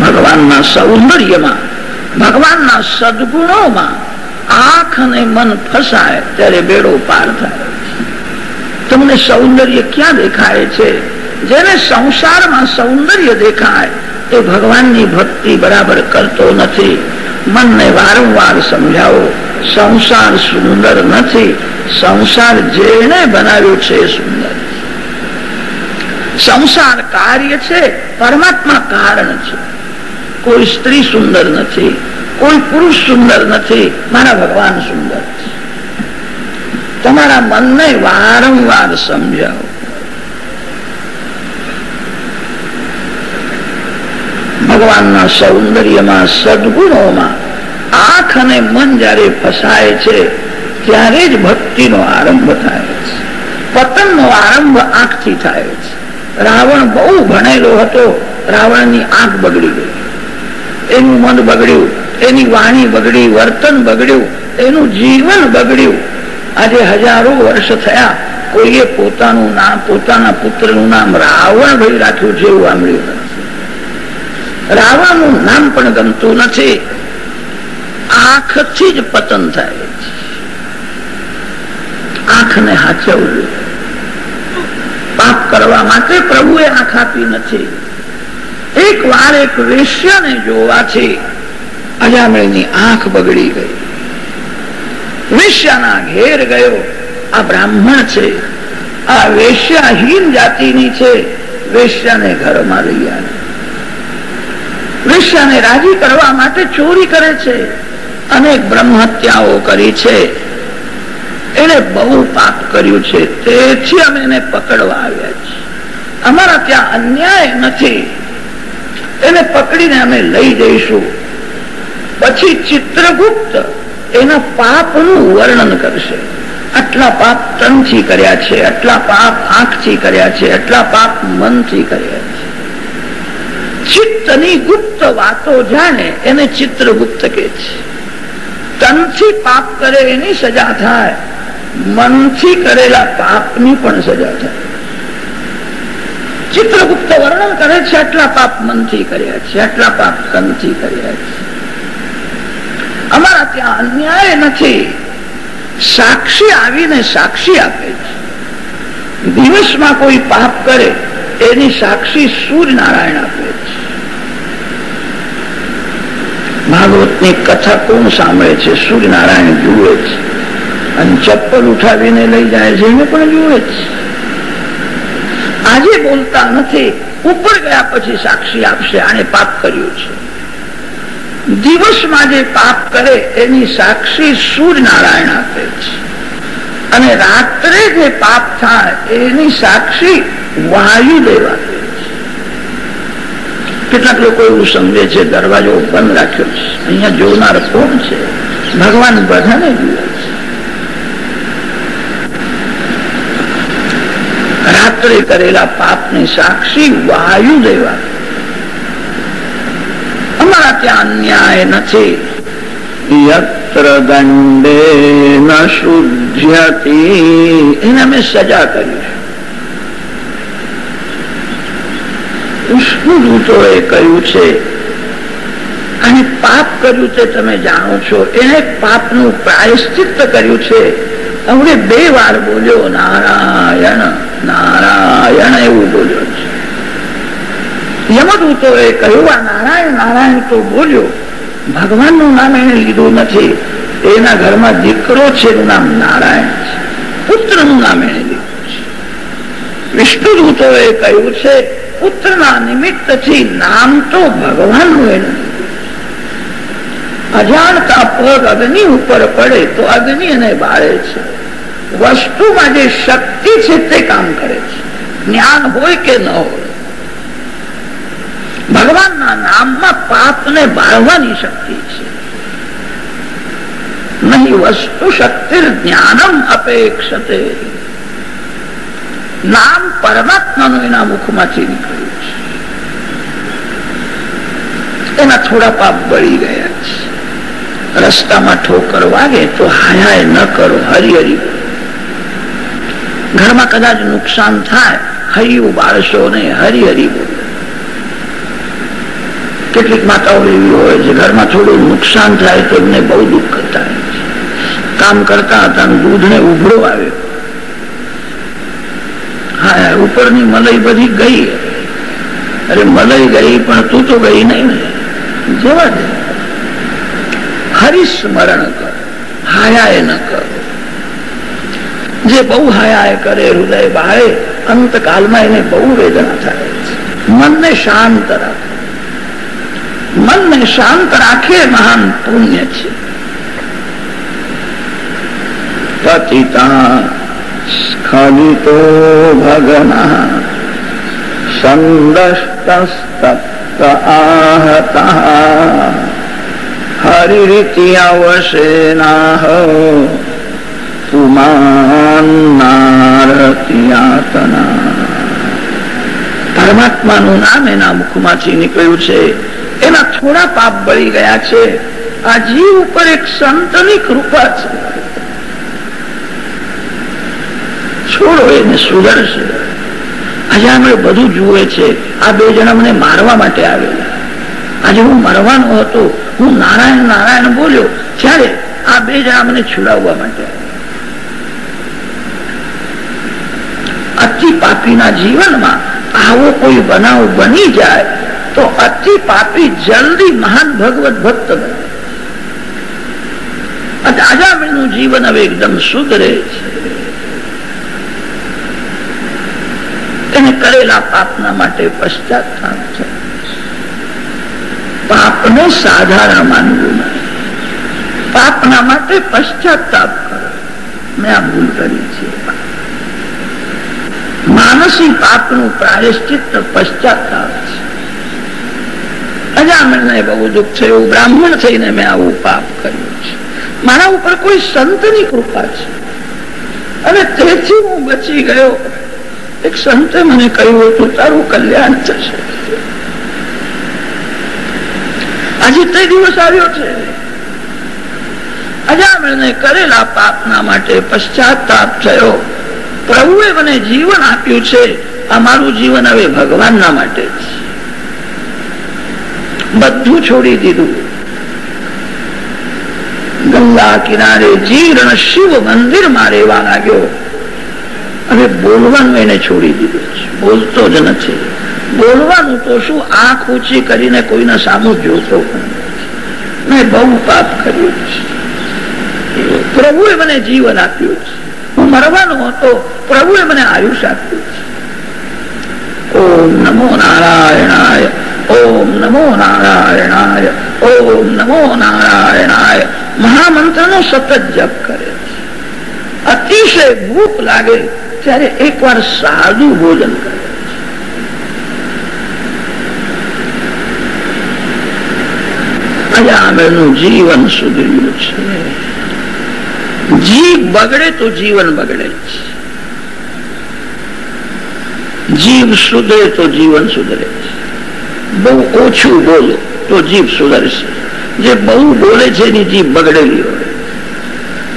ભગવાનના સૌંદર્યમાં, ભગવાનના સદગુણોમાં આંખ અને મન ફસાય ત્યારે બેડો પાર થાય. તમને સૌંદર્ય ક્યાં દેખાય છે? જેને સંસારમાં સૌંદર્ય દેખાય, એ ભગવાનની ભક્તિ બરાબર કરતો નથી. મનને વારંવાર સમજાવો, સંસાર સુંદર નથી. સંસાર જેને બનાવ્યો છે સુંદર. સંસાર કાર્ય છે, પરમાત્મા કારણ છે. કોઈ સ્ત્રી સુંદર નથી, કોઈ પુરુષ સુંદર નથી, મારા ભગવાન સુંદર તમારા મનને વારંવાર સમજાવો. ભગવાનના સૌંદર્યમાં, સદગુણોમાં આંખ અને મન જયારે ફસાય છે, ત્યારે જ ભક્તિનો આરંભ થાય છે. પતનનો આરંભ આંખથી થાય છે. રાવણ બહુ ભણેલો હતો, રાવણની આંખ બગડી ગઈ. એનું મન બગડ્યું, એની વાણી બગડી, વર્તન બગડ્યું, એનું જીવન બગડ્યું. આજે હજારો વર્ષ થયા, કોઈએ પોતાનું નામ, પોતાના પુત્રનું નામ રાવણ ભાઈ રાખ્યું છે એવું સાંભળ્યું રાવણનું નામ પણ ગમતું નથી. આંખથી જ પતન થાય આંખને હાચવવું. પાપ કરવા માટે પ્રભુએ આંખ આપી નથી. એક વાર એક વેશ્યાને જોવાથી અજામણીની આંખ બગડી ગઈ. વેશ્યાના ઘેર ગયો. આ બ્રાહ્મણ છે. આ વેશ્યાહીન જાતિની છે. વેશ્યાને ઘરમાં લઈ આવે. વેશ્યાને રાજી કરવા માટે ચોરી કરે છે. અનેક બ્રહ્મ હત્યાઓ કરી છે. એને બહુ પાપ કર્યું છે. તેથી અમે એને પકડવા આવ્યા છીએ. અમારા ત્યાં અન્યાય નથી. એને પકડીને અમે લઈ જઈશું. પછી ચિત્રગુપ્ત એના પાપનું વર્ણન કરશે. આટલા પાપ તનથી કર્યા છે, આટલા પાપ આંખથી કર્યા છે, આટલા પાપ મનથી કર્યા છે. ચિત્તની ગુપ્ત વાતો જાણે એને ચિત્રગુપ્ત કે છે. તનથી પાપ કરે એની સજા થાય, મનથી કરેલા પાપની પણ સજા થાય. ચિત્રગુપ્ત વર્ણન કરે છે, આટલા પાપ મનથી કર્યા છે, આટલા પાપ તનથી કર્યા છે. અમારા ત્યાં અન્યાય નથી. સાક્ષી આવીને સાક્ષી આપે છે. દિવસમાં કોઈ પાપ કરે, એની સાક્ષી સૂર્યનારાયણ આપે છે. ભાગવતની કથા કોણ સાંભળે છે? સૂર્યનારાયણ જુએ છે. અને ચપ્પલ ઉઠાવીને લઈ જાય છે, એને પણ જુએ છે. આજે બોલતા નથી. ઉપર ગયા પછી સાક્ષી આપશે. આને પાપ કર્યું છે. દિવસમાં જે પાપ કરે, એની સાક્ષી સૂર્યનારાયણ આપે છે. અને રાત્રે જે પાપ થાય, એની સાક્ષી વાયુદેવ આપે છે. કેટલાક લોકો એવું સમજે છે, દરવાજો બંધ રાખ્યો છે. અહીંયા જોનાર કોણ છે? ભગવાન બધાને જુએ છે રાત્રે કરેલા પાપની સાક્ષી વાયુ દેવા. અમારા ત્યાં અન્યાય નથી. કહ્યું છે અને પાપ કર્યું તે તમે જાણો છો. એને પાપનું પ્રાયશ્ચિત કર્યું છે. હવે બે વાર બોલ્યો, નારાયણ. નારાયણ એવું બોલ્યો છે. યમદૂતોએ કહ્યું, આ નારાયણ નારાયણ તો બોલ્યો. ભગવાનનું નામ એને લીધું નથી. એના ઘરમાં દીકરો છે એનું નામ નારાયણ છે. પુત્રનું નામ એને લીધું છે. વિષ્ણુદૂતોએ કહ્યું છે, પુત્રના નિમિત્તથી નામ તો ભગવાનનું એનું અજાણતા પગ અગ્નિ ઉપર પડે તો અગ્નિ એને બાળે છે. વસ્તુમાં જે શક્તિ છે તે કામ કરે છે. જ્ઞાન હોય કે ન હોય. ભગવાનના નામમાં પાપને બાળવાની શક્તિ છે. નહીં વસ્તુ શક્તિ જ્ઞાનમ અપેક્ષતે. નામ પરમાત્માનું એના મુખમાંથી નીકળ્યું છે. એના થોડા પાપ બળી ગયા છે. રસ્તામાં ઠોકર વાગે તો હાય ન કરો, હરિહરી ઘરમાં કદાચ નુકસાન થાય, હરિયું બાળશો ને હરિહરી કેટલીક માતાઓ એવી હોય છે ઘરમાં થોડું નુકસાન થાય તો એમને બહુ દુઃખ થાય કામ કરતા હતા દૂધને ઉભરો આવ્યો. હા ઉપરની મલઈ બધી ગઈ. અરે, મલઈ ગઈ, પણ તું તો ગઈ નહીં ને. જવા દે. હરિસ્મરણ કર હાયા ન કર. જે બહુ હાયા કરે હૃદય બાળે, અંતકાલમાં એને બહુ વેદના થાય મનને શાંત રાખે. મનને શાંત રાખે મહાન પુણ્ય છે. પતિતા સ્ખલિતો ભગના સંદષ્ટસ્તપ્ત આહતા હરિરીતિ અવશેનાહ પરમાત્માનું નામ એના મુખમાંથી નીકળ્યું છે. એના થોડા પાપ બળી ગયા છે. આ જીવ ઉપર એક સંતની કૃપા છે. છોડો એને સુધરશે. આજે આપણે બધું જુએ છે. આ બે જણા મને મારવા માટે આવેલા. આજે હું મરવાનો હતો. હું નારાયણ નારાયણ બોલ્યો. ત્યારે આ બે જણા મને છુડાવવા માટે અતિ પાપીના જીવનમાં આવો કોઈ બનાવ બની જાય તો અતિ પાપી જલ્દી મહાન ભગવત ભક્ત બને. જીવન હવે એકદમ સુધરે છે. એને કરેલા પાપના માટે પશ્ચાતાપ છે. પાપને સાધારણ માનવું પાપના માટે પશ્ચાતાપ કરો. મેં આ ભૂલ કરી છે. માનસી પાપનું પ્રાયશ્ચિત પશ્ચાતાપ છે. અજામણને બહુ દુઃખ થયું. બ્રાહ્મણ થઈને મેં આવું પાપ કર્યું છે. મારા ઉપર કોઈ સંતની કૃપા છે. અને તેથી હું બચી ગયો. એક સંતે મને કહ્યું હતું, તારું કલ્યાણ થશે. આજે તે દિવસ આવ્યો છે. અજામણને કરેલા પાપના માટે પશ્ચાતાપ થયો. પ્રભુએ મને જીવન આપ્યું છે. આ મારું જીવન હવે ભગવાનના માટે બધું છોડી દીધું. ગંગા કિનારે જીર્ણ શિવ મંદિરમાં રહેવા લાગ્યો. હવે બોલવાનું એને છોડી દીધું બોલતો જ નથી. બોલવાનું તો શું આંખ ઊંચી કરીને કોઈને સામું જોતો મેં બહુ પાપ કર્યું પ્રભુએ મને જીવન આપ્યું છે. મરવાનો હતો. પ્રભુએ મને આયુષ આપ્યું. ઓમ નમો નારાયણાય, ઓમ નમો નારાયણાય, ઓમ નમો નારાયણાય. મહામંત્ર નો સતત જપ કરે અતિશય ભૂખ લાગે ત્યારે એકવાર સાદું ભોજન કરે અજામેળનું જીવન સુધર્યું છે. જીવ બગડે તો જીવન બગડે. જીવ સુધરે તો જીવન સુધરે. બહુ ઓછું બોલો તો જીભ સુધરશે. જે બહુ બોલે છે એની જીભ બગડેલી હોય.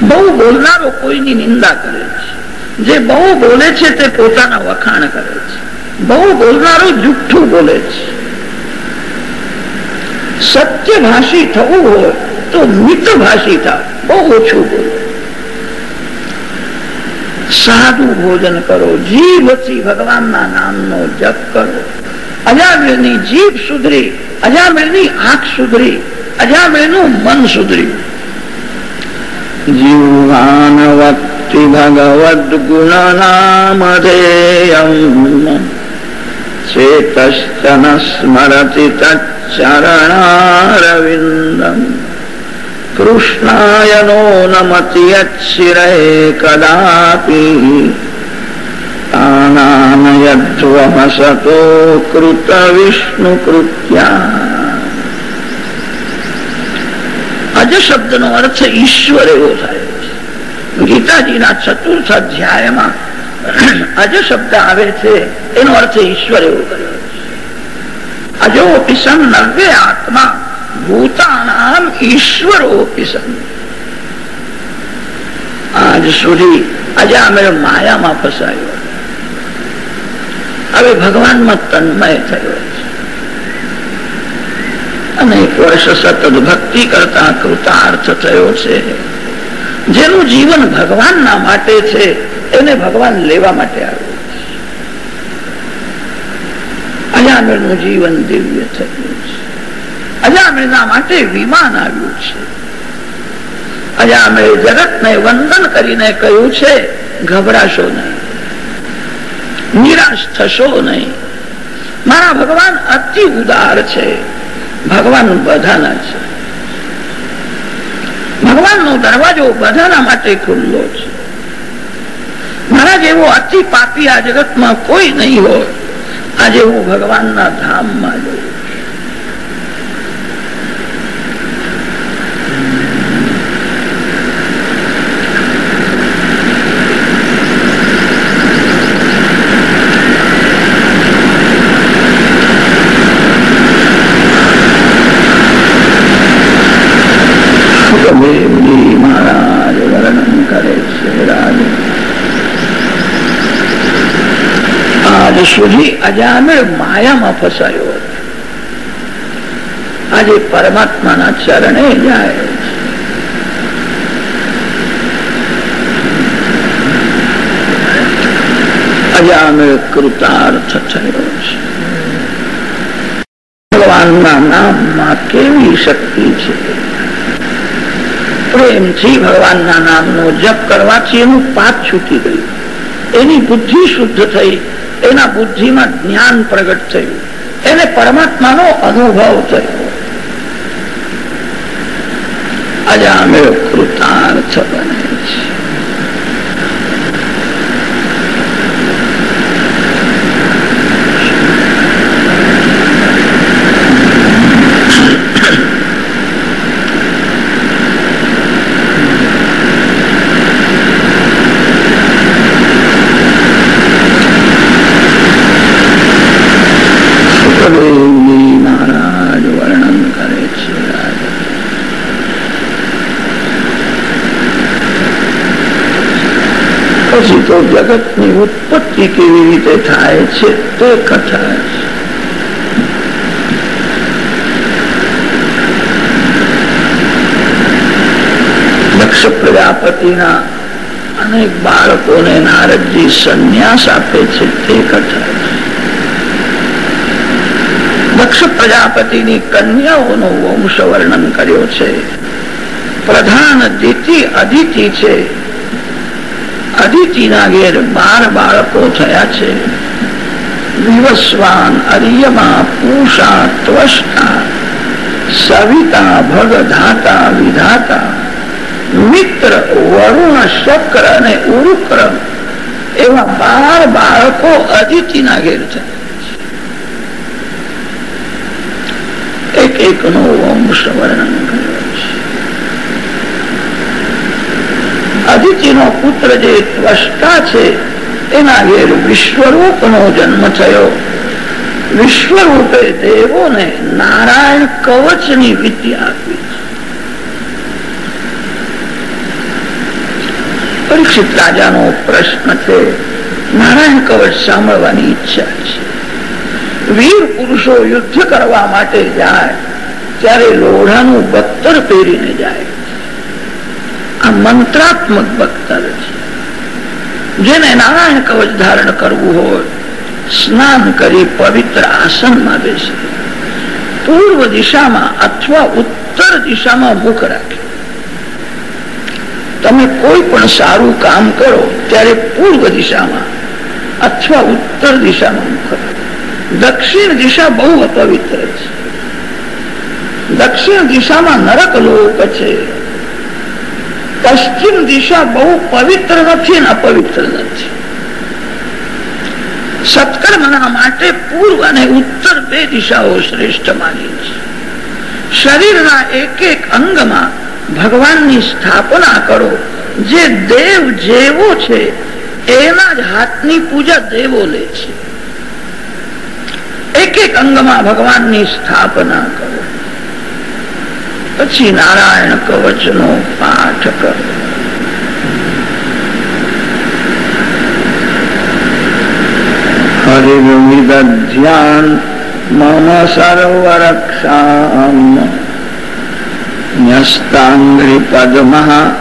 બહુ બોલનારો કોઈની નિંદા કરે છે. જે બહુ બોલે છે તે પોતાના વખાણ કરે છે. બહુ બોલનારો જુઠ્ઠું બોલે છે. સત્ય ભાષી થવું હોય તો મિત્ર ભાષી થાવ બહુ ઓછું બોલો. સાદું ભોજન કરો જીભથી ભગવાનના નામનો જપ કરો. અજામેળની જીભ સુધરી અજામેળની આંખ સુધરી અજામેળનું મન સુધર્યું. જીવાનવત્તિ ભગવદ ગુણ નામધેયમ ચેતશ્ચન સ્મરતિ તચ્ચરણારવિંદમ કૃષ્ણાય નો નમતિયિરે કદાપી. કૃત વિષ્ણુ કૃત્યા. અજ શબ્દનો અર્થ ઈશ્વર એવો થાય. છે ગીતાજીના ચતુર્થ અધ્યાયમાં અજ શબ્દ આવે છે, એનો અર્થ ઈશ્વર એવો કર્યો છે. અજોપી સન નવ્ય આત્મા ભૂતાનામ ઈશ્વરોપી આજ સુધી અજામેળ માયામાં ફસાયો. હવે ભગવાનમાં તન્મય થયો અનેક વર્ષ સતત ભક્તિ કરતા કૃતાર્થ થયો છે. જેનું જીવન ભગવાનના માટે છે, એને ભગવાન લેવા માટે આવ્યો અજામેળનું જીવન દિવ્ય થયું છે. અજામેળના માટે વિમાન આવ્યું છે. અજામેળ જગતને વંદન કરીને કહ્યું છે, ગભરાશો નહીં. નિરાશ થશો નહીં. મારા ભગવાન અતિ ઉદાર છે. ભગવાન બધાના છે. ભગવાનનો દરવાજો બધાના માટે ખુલ્લો છે. મારા જેવો અતિ પાપી આ જગતમાં કોઈ નહીં હોય. આજે હું ભગવાનના ધામમાં જઉં સુખદેવજી મહારાજ વર્ણન કરે છે રાજ સુધી અજામેળ માયામાં ફસાયો આજે પરમાત્માના ચરણે જાય. ભગવાનના નામમાં કેવી શક્તિ છે? પ્રેમથી ભગવાનના નામનો જપ કરવાથી એનું પાપ છૂટી ગયું. એની બુદ્ધિ શુદ્ધ થઈ. એના બુદ્ધિમાં જ્ઞાન પ્રગટ થયું. એને પરમાત્માનો અનુભવ થયો. અજામેળ કૃતાર્થ બને છે સુખદેવજી મહારાજ વર્ણન કરે છે પછી તો જગતની ઉત્પત્તિ કેવી રીતે થાય છે તે કથા દક્ષ પ્રજાપતિના અનેક બાળકોને નારદજી સંન્યાસ આપે છે તે કથા દક્ષ પ્રજાપતિની કન્યાઓનું વંશ વર્ણન કર્યો છે. પ્રધાન દિતિ અદિતિ છે. અદિતિના ઘેર બાર બાળકો થયા છે. વિવસ્વાન, અરિયમા, પૂષા, ત્વષ્ટા, સવિતા, ભગધાતા, વિધાતા, મિત્ર, વરુણ, શક્ર અને ઉરુક્રમ એવા બાર બાળકો અદિતિના ઘેર થયા એક એક નો વંશ વર્ણન કર્યો છે અદિતિ નો પુત્ર જે ત્વષ્ટા છે એના ઘેર વિશ્વરૂપ નો જન્મ થયો. વિશ્વરૂપે દેવોને નારાયણ કવચની વિદ્યા આપી. પરીક્ષિત રાજાનો પ્રશ્ન છે, નારાયણ કવચ સાંભળવાની ઈચ્છા છે. વીર પુરુષો યુદ્ધ કરવા માટે જાય, ત્યારે લોઢાનું બત્તર પહેરીને જાય. આ મંત્રાત્મક બખ્તર જેને નારાયણ કવચ ધારણ કરવું હોય, સ્નાન કરી પવિત્ર આસનમાં બેસે પૂર્વ દિશામાં અથવા ઉત્તર દિશામાં મુખ રાખે. તમે કોઈ પણ સારું કામ કરો, ત્યારે પૂર્વ દિશામાં અથવા ઉત્તર દિશામાં મુખ દક્ષિણ દિશા બહુ અપવિત્ર છે. દક્ષિણ દિશામાં નરક લોક છે. પશ્ચિમ દિશા બહુ પવિત્ર નથી અને અપવિત્ર નથી. સત્કર્મના માટે પૂર્વ અને ઉત્તર બે દિશાઓ શ્રેષ્ઠ માની છે. શરીરના એક એક અંગમાં ભગવાનની સ્થાપના કરો. જે દેવ જેવો છે, એના જ હાથની પૂજા દેવો લે છે. એક એક અંગમાં ભગવાનની સ્થાપના કરો. પછી નારાયણ કવચ નો પાઠ કર. હરિવિદ ધ્યાન, મમ સર્વરક્ષામ. ન્યસ્તાંગ્રી પદ્મઃ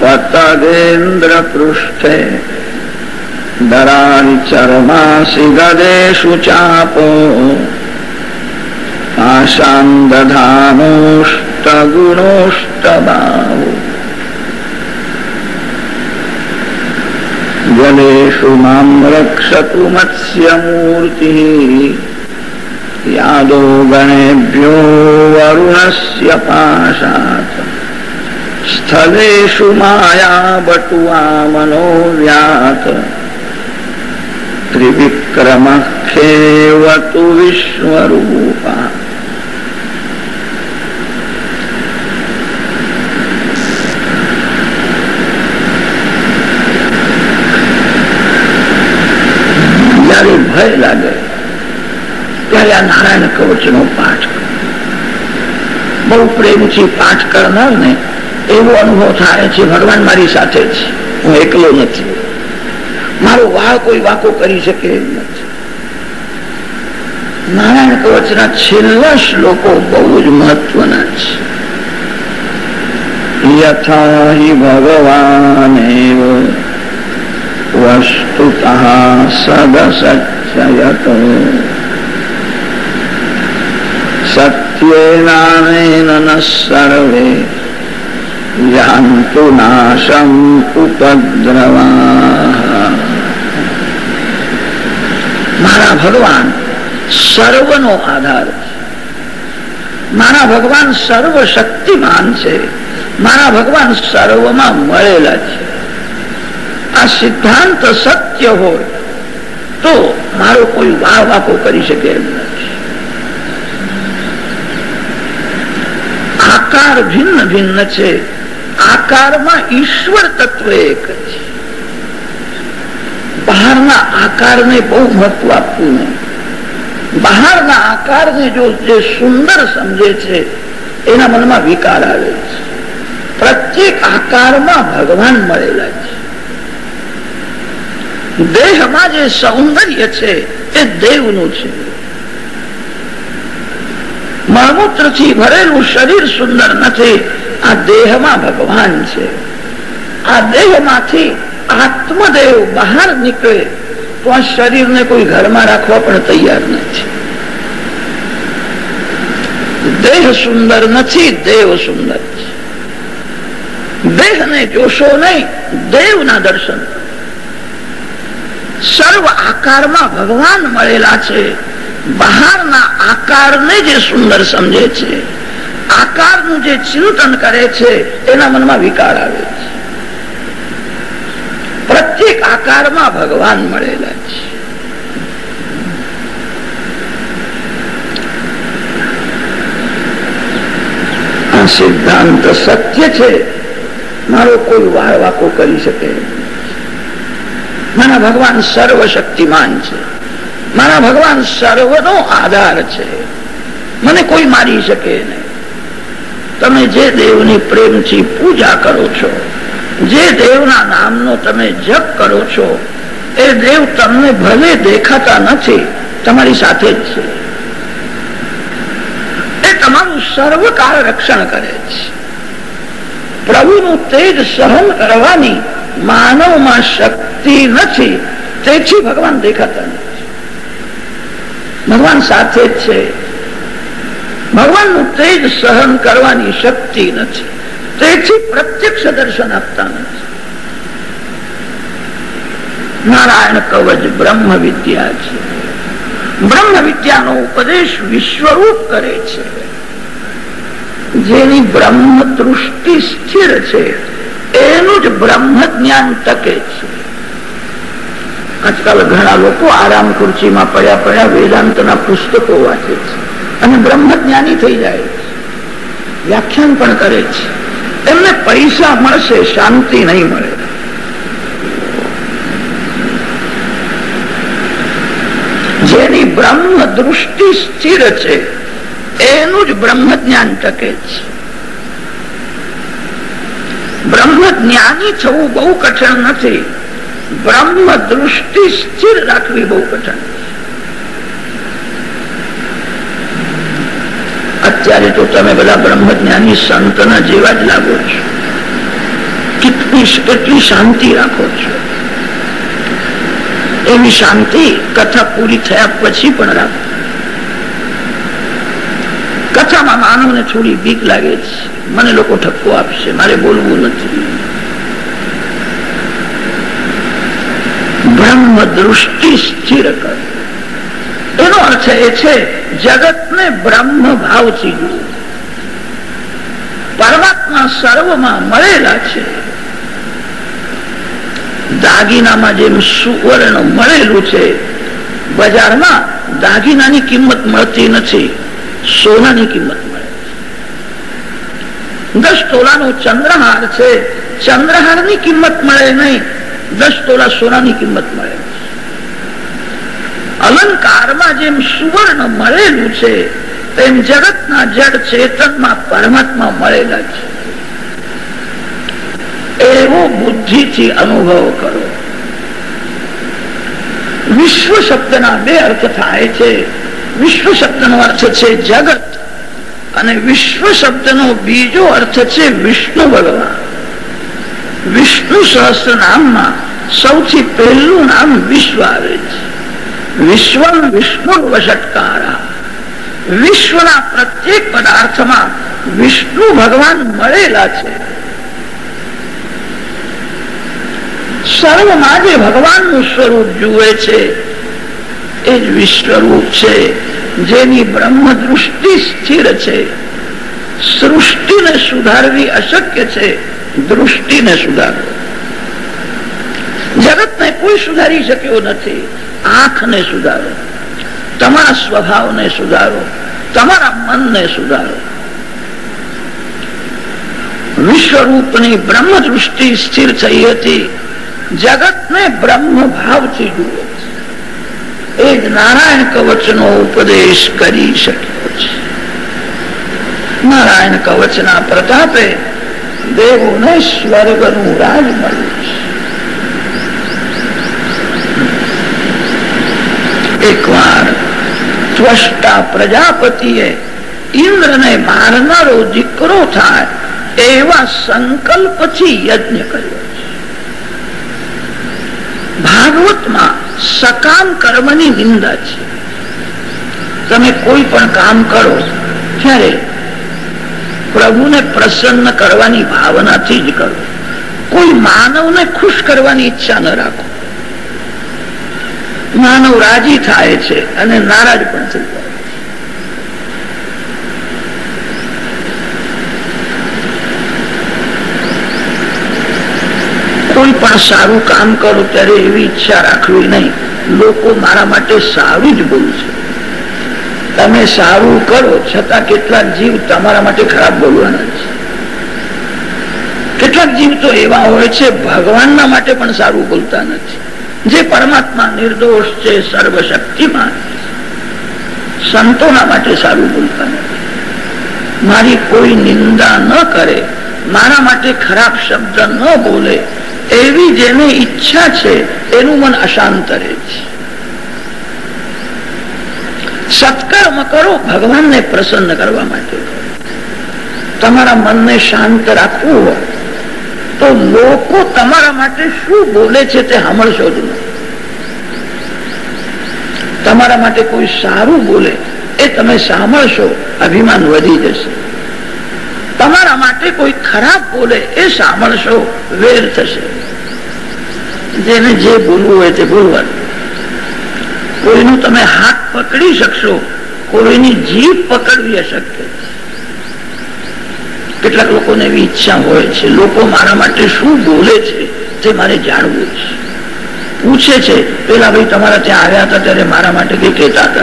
પતદેન્દ્ર પૃષ્ઠે. આશાન દધાનોષ્ટગુણોષ્ટબાહુ જલેષુ મામ રક્ષતુ મત્સ્યમૂર્તિ યાદો ગણેભ્યો વરુણસ્ય પાશાત સ્થલેશુ માયા બટુઆ મનોવ્યાત ત્રિવિક્રમ ખેવતુ વિશ્વરૂપા જયારે ભય લાગે. ત્યારે આ નારાયણ કવચ નો પાઠ બહુ પ્રેમથી પાઠ કરનાર ને એવો અનુભવ થાય છે, ભગવાન મારી સાથે છે હું એકલો નથી. મારો વાળ કોઈ વાકો કરી શકે એમ નથી. નારાયણ કવચના છેલ્લા શ્લોકો બહુ જ મહત્વના છે. યથા ભગવાન વસ્તુત સત્યેનાનેન ન સર્વે યાન્તુ નાશમ ઉપદ્રવા મારા ભગવાન સર્વનો આધાર મારા ભગવાન સર્વ શક્તિમાન છે મારા ભગવાન સર્વમાં મળેલા છે આ સિદ્ધાંત સત્ય હોય તો મારો કોઈ વાહ વાકો કરી શકે એમ આકાર ભિન્ન ભિન્ન છે. આકારમાં ઈશ્વર તત્વ એક છે. બહારના આકારને બહુ મહત્વ આપવું નહીં બહારના આકારને જો જે સુંદર સમજે છે, એના મનમાં વિકાર આવે છે. પ્રત્યેક આકારમાં ભગવાન મળેલા છે. દેહમાં જે સૌંદર્ય છે એ દેવનું છે. મળમૂત્રથી ભરેલું શરીર સુંદર નથી, આ દેહમાં ભગવાન છે. આ દેહમાંથી આત્મદેવ બહાર નીકળે, તો આ શરીરને કોઈ ઘરમાં રાખવા પણ તૈયાર નથી. દેહ સુંદર નથી, દેવ સુંદર છે. દેહને જોશો નહીં, દેવના દર્શન સર્વ આકારમાં ભગવાન મળેલા છે. બહારના આકારને જે સુંદર સમજે છે. આકારનું જે ચિંતન કરે છે, એના મનમાં વિકાર આવે છે. પ્રત્યેક આકારમાં ભગવાન મળેલા છે. સિદ્ધાંત સત્ય છે. મારો કોઈ વાળ વાકો કરી શકે. મારા ભગવાન સર્વ શક્તિમાન છે. મારા ભગવાન સર્વનો આધાર છે. મને કોઈ મારી શકે નહીં. તમે જે દેવની પ્રેમથી પૂજા કરો છો, જે દેવના નામનો તમે જપ કરો છો, એ દેવ તમને ભલે દેખાતા નથી, તમારી સાથે જ છે. એ તમારું સર્વકાળ રક્ષણ કરે છે. પ્રભુનું તેજ સહન કરવાની માનવમાં શક્તિ નથી. તેથી ભગવાન દેખાતા નથી. ભગવાન સાથે જ છે. ભગવાનનું તેજ સહન કરવાની શક્તિ નથી. તેથી પ્રત્યક્ષ દર્શન આપતા નથી. નારાયણ કવચ બ્રહ્મ વિદ્યા છે. બ્રહ્મ વિદ્યાનો ઉપદેશ વિશ્વરૂપ કરે છે. જેની બ્રહ્મ દૃષ્ટિ સ્થિર છે, એનું જ બ્રહ્મ જ્ઞાન ટકે છે. આજકાલ ઘણા લોકો આરામ ખુરશીમાં પડ્યા પડ્યા વેદાંતના પુસ્તકો વાંચે છે. અને બ્રહ્મ જ્ઞાની થઈ જાય વ્યાખ્યાન પણ કરે છે. એમને પૈસા મળશે, શાંતિ નહીં મળે. જેની બ્રહ્મ દૃષ્ટિ સ્થિર છે, એનું જ બ્રહ્મ જ્ઞાન ટકે છે. બ્રહ્મ જ્ઞાની થવું બહુ કઠણ નથી. બ્રહ્મ દૃષ્ટિ સ્થિર રાખવી બહુ કઠણ. અત્યારે તો તમે બધા બ્રહ્મજ્ઞાની સંતના જેવા જ લાગો છો. કેટલી કેટલી શાંતિ રાખો છો. એવી શાંતિ કથા પૂરી થયા પછી પણ રાખો. કથામાં માનવને થોડી બીક લાગે છે. મને લોકો ઠપકો આપશે, મારે બોલવું નથી. બ્રહ્મ દૃષ્ટિ સ્થિર કર એનો અર્થ એ છે, જગતને બ્રહ્મ ભાવથી પરમાત્મા સર્વમાં મળેલા છે. દાગીનામાં જેમ સુવર્ણ મળેલું છે, બજારમાં દાગીનાની કિંમત મળતી નથી, સોનાની કિંમત મળે દસ તોલાનો ચંદ્રહાર છે, ચંદ્રહારની કિંમત મળે નહીં. દસ તોલા સોનાની કિંમત મળે. અલંકારમાં જેમ સુવર્ણ મળેલું છે, તેમ જગતના જડ ચેતનમાં પરમાત્મા મળેલા છે. એવો બુદ્ધિથી અનુભવ કરો. વિશ્વ શબ્દના બે અર્થ થાય છે. વિશ્વ શબ્દનો અર્થ છે જગત અને વિશ્વ શબ્દનો બીજો અર્થ છે વિષ્ણુ ભગવાન. વિષ્ણુ સહસ્ત્ર નામમાં સૌથી પહેલું નામ વિશ્વ આવે છે. વિશ્વ વિષ્ણુ વષટકારા વિશ્વના પ્રત્યેક પદાર્થમાં વિષ્ણુ ભગવાન મળેલા છે. સર્વમાં જે ભગવાનનું સ્વરૂપ જુએ છે, એ જ વિશ્વરૂપ છે, જેની બ્રહ્મ દૃષ્ટિ સ્થિર છે. સૃષ્ટિને સુધારવી અશક્ય છે. દૃષ્ટિને સુધારો. જગતને કોઈ સુધારી શક્યો નથી. આંખને સુધારો. તમારા સ્વભાવને સુધારો. તમારા મનને સુધારો. વિશ્વરૂપની બ્રહ્મ દૃષ્ટિ સ્થિર થઈ હતી. જગતને બ્રહ્મ ભાવથી જુઓ. એ જ નારાયણ કવચનો ઉપદેશ કરી શક્યો છે. નારાયણ કવચના પ્રતાપે દેવોને સ્વર્ગનું રાજ મળ્યું એકવાર ત્વષ્ટા પ્રજાપતિએ ઇન્દ્રને મારનારો દીકરો થાય એવા સંકલ્પથી યજ્ઞ કર્યો ભાગવતમાં સકામ કર્મની નિંદા છે તમે કોઈ પણ કામ કરો ત્યારે પ્રભુને પ્રસન્ન કરવાની ભાવનાથી જ કરો. કોઈ માનવને ખુશ કરવાની ઈચ્છા ન રાખો. માનવ રાજી થાય છે અને નારાજ પણ થઈ જાય કોઈ પણ સારું કામ કરો ત્યારે એવી ઈચ્છા રાખવી નહીં. લોકો મારા માટે સારું જ બોલશે તમે સારું કરો છતાં કેટલાક જીવ તમારા માટે ખરાબ બોલવાના છે. કેટલાક જીવ તો એવા હોય છે, ભગવાનના માટે પણ સારું બોલતા નથી. જે પરમાત્મા નિર્દોષ છે, સર્વશક્તિમાન સંતોના માટે સારું બોલતા નથી. મારી કોઈ નિંદા ન કરે, મારા માટે ખરાબ શબ્દ ન બોલે, એવી જેની ઈચ્છા છે, એનું મન અશાંત રહે છે. સત્કર્મ કરો, ભગવાનને પ્રસન્ન કરવા માટે. તમારા મનને શાંત રાખવું હોય, તો લોકો તમારા માટે શું બોલે છે તે સાંભળશો જ તમારા માટે કોઈ સારું બોલે, એ તમે સાંભળશો, અભિમાન વધી જશે. તમારા માટે કોઈ ખરાબ બોલે, એ સાંભળશો, વેર થશે. જેને જે બોલવું હોય તે બોલવાનું. કોઈનું તમે હાથ પકડી શકશો કોઈની જીભ પકડવી અશક્ય કેટલાક લોકોને એવી ઈચ્છા હોય છે, લોકો મારા માટે શું બોલે છે તે મારે જાણવું છે. પૂછે છે, પેલા ભાઈ તમારા ત્યાં આવ્યા હતા ત્યારે મારા માટે કઈ કહેતા હતા?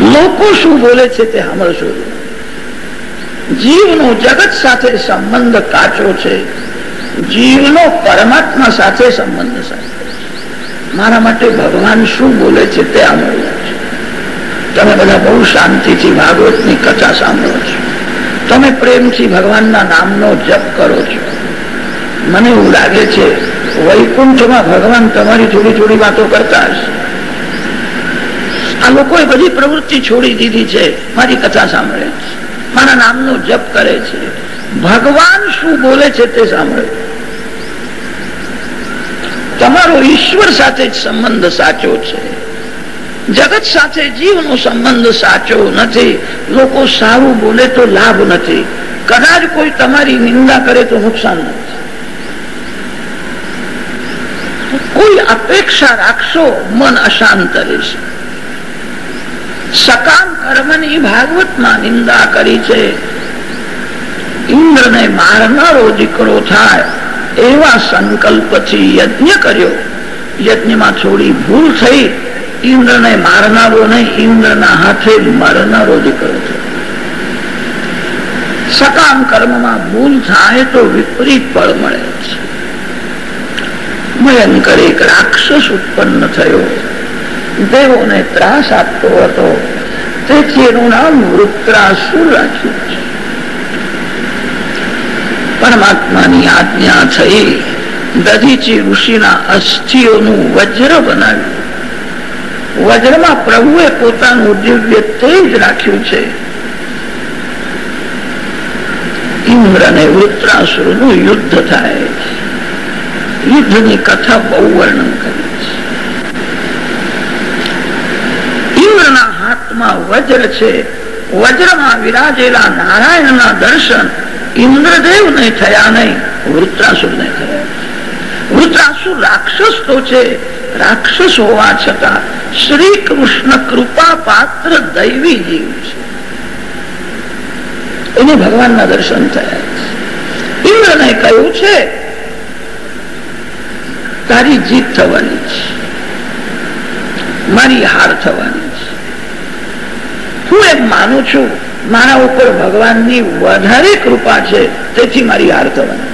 લોકો શું બોલે છે તે સાંભળશો. જીવનો જગત સાથે સંબંધ કાચો છે. જીવનો પરમાત્મા સાથે સંબંધ સાથે મારા માટે ભગવાન શું બોલે છે તે સાંભળવું તમે બધા બહુ શાંતિથી ભાગવતની કથા સાંભળો છો. તમે પ્રેમથી ભગવાનના નામનો જપ કરો છો. મને એવું લાગે છે, વૈકુંઠમાં ભગવાન તમારી થોડી થોડી વાતો કરતા હશે. આ લોકોએ બધી પ્રવૃત્તિ છોડી દીધી છે, મારી કથા સાંભળે છે. મારા નામનો જપ કરે છે. ભગવાન શું બોલે છે તે સાંભળે. તમારો ઈશ્વર સાથે જ સંબંધ સાચો છે. જગત સાથે જીવનો સંબંધ સાચો નથી. લોકો સારું બોલે તો લાભ નથી. કદાચ કોઈ તમારી નિંદા કરે તો નુકસાન નથી. કોઈ અપેક્ષા રાખશો, મન અશાંત રહેશે. સકામ કર્મની ભાગવતમાં નિંદા કરી છે. ઇન્દ્રને મારનારો દીકરો થાય, એવા સંકલ્પથી યજ્ઞ કર્યો. યજ્ઞમાં થોડી ભૂલ થઈ ઇન્દ્રને મારનારો નહીં, ઇન્દ્રના હાથે મરનારો દીકરો થયો સકામ કર્મમાં ભૂલ થાય તો વિપરીત ફળ મળે છે. ભયંકર એક રાક્ષસ ઉત્પન્ન થયો. દેવોને ત્રાસ આપતો હતો. તેથી એનું નામ વૃત્રાસુર રાખ્યું છે. પરમાત્માની આજ્ઞા થઈ. દધીચી ઋષિના અસ્થિઓનું વજ્ર બનાવ્યું. વજ્રમાં પ્રભુએ પોતાનું દિવ્ય તેજ રાખ્યું છે. ઇન્દ્ર ને વૃત્રાસુરનું યુદ્ધ થાય યુદ્ધની કથા બહુ વર્ણન કરી છે. ઇન્દ્રના હાથમાં વજ્ર છે. વજ્રમાં વિરાજેલા નારાયણના દર્શન ઇન્દ્રદેવ ને થયા નહીં વૃત્રાસુર ને થયા. વૃત્રાસુર રાક્ષસ તો છે. રાક્ષસ હોવા છતાં શ્રી કૃષ્ણ કૃપા પાત્ર દૈવી જીવ છે. એને ભગવાનના દર્શન થયા ઇન્દ્રને કહ્યું છે, તારી જીત થવાની છે. મારી હાર થવાની છે. હું એમ માનું છું, મારા ઉપર ભગવાનની વધારે કૃપા છે, તેથી મારી હાર થવાની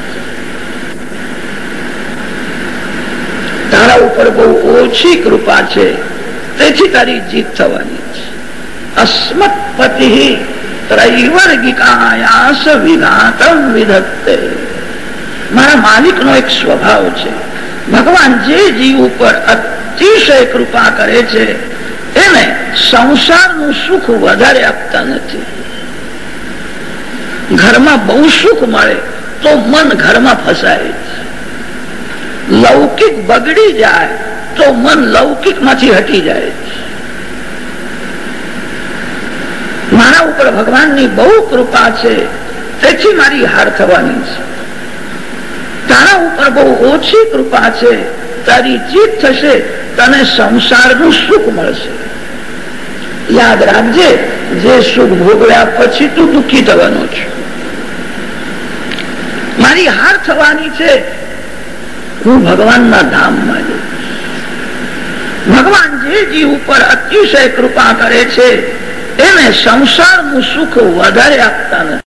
તારા ઉપર બહુ ઓછી કૃપા છે તેથી તારી જીત થવાની છે. અસ્મત પતિ ત્રૈવર્ગિકાયાસ વિઘાતમ વિધત્તે. મારા માલિકનો એક સ્વભાવ છે. ભગવાન જે જીવ ઉપર અતિશય કૃપા કરે છે એને સંસારનું સુખ વધારે આપતા નથી. ઘરમાં બહુ સુખ મળે તો મન ઘરમાં ફસાય લૌકિક બગડી જાય તો મન લૌકિકમાંથી હટી જાય મારા ઉપર ભગવાનની બહુ કૃપા છે. તેથી મારી હાર થવાની છે. તારા ઉપર બહુ ઓછી કૃપા છે. તારી જીત થશે, તને સંસારનું સુખ મળશે. યાદ રાખજે, જે સુખ ભોગવ્યા પછી તું દુઃખી થવાનો છે. મારી હાર થવાની છે. હું ભગવાનના ધામમાં જઈશ. ભગવાન જે જીવ ઉપર અતિશય કૃપા કરે છે. એને સંસારનું સુખ વધારે આપતા નથી.